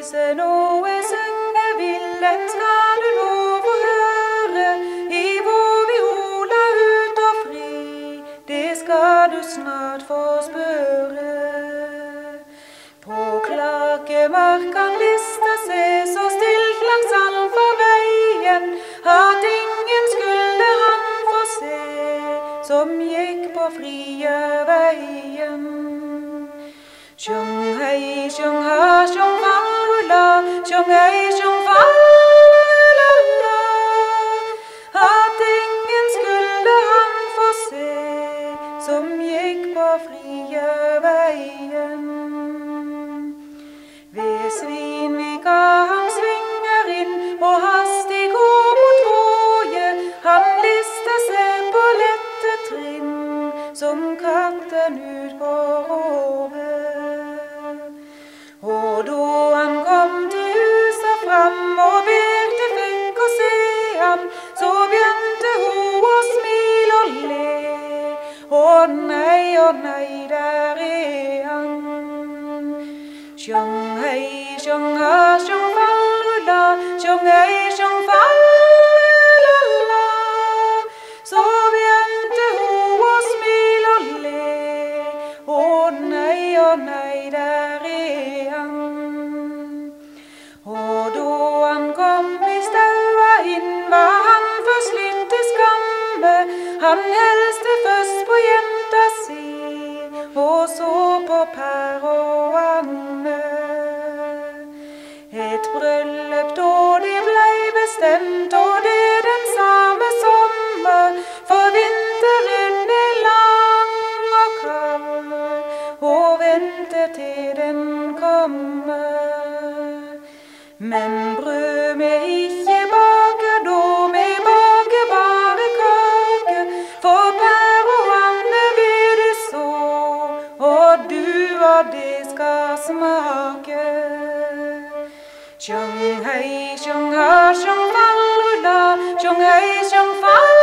Hvis noe synge villet skal du nå få høre, i vår viola ut og fri, det skal du snart få spørre. På klakemarkan lista se så stilt langs allfarveien, at ingen skulle han få se, som gikk på frie veien. Sjung hei, sjung ha, sjung katten ut på hovet. Og da nei, der er han. Sjong hei, sjong ha, sjong lulla. sjong hei, sjong lulla. Så begynte hun å smile og le. Å nei, å nei, der er han. Og da han kom i staua inn, var han først litt til skamme. Han helste først på si, og så på Per og Anne. Et bryllup da det blei bestemt, og det den samme sommer, for vinteren er lang og kald, og venter til den kommer. Men brød og du og det skal smake. Sjong hei, sjong ha, sjong falla, sjong hei, sjong falla.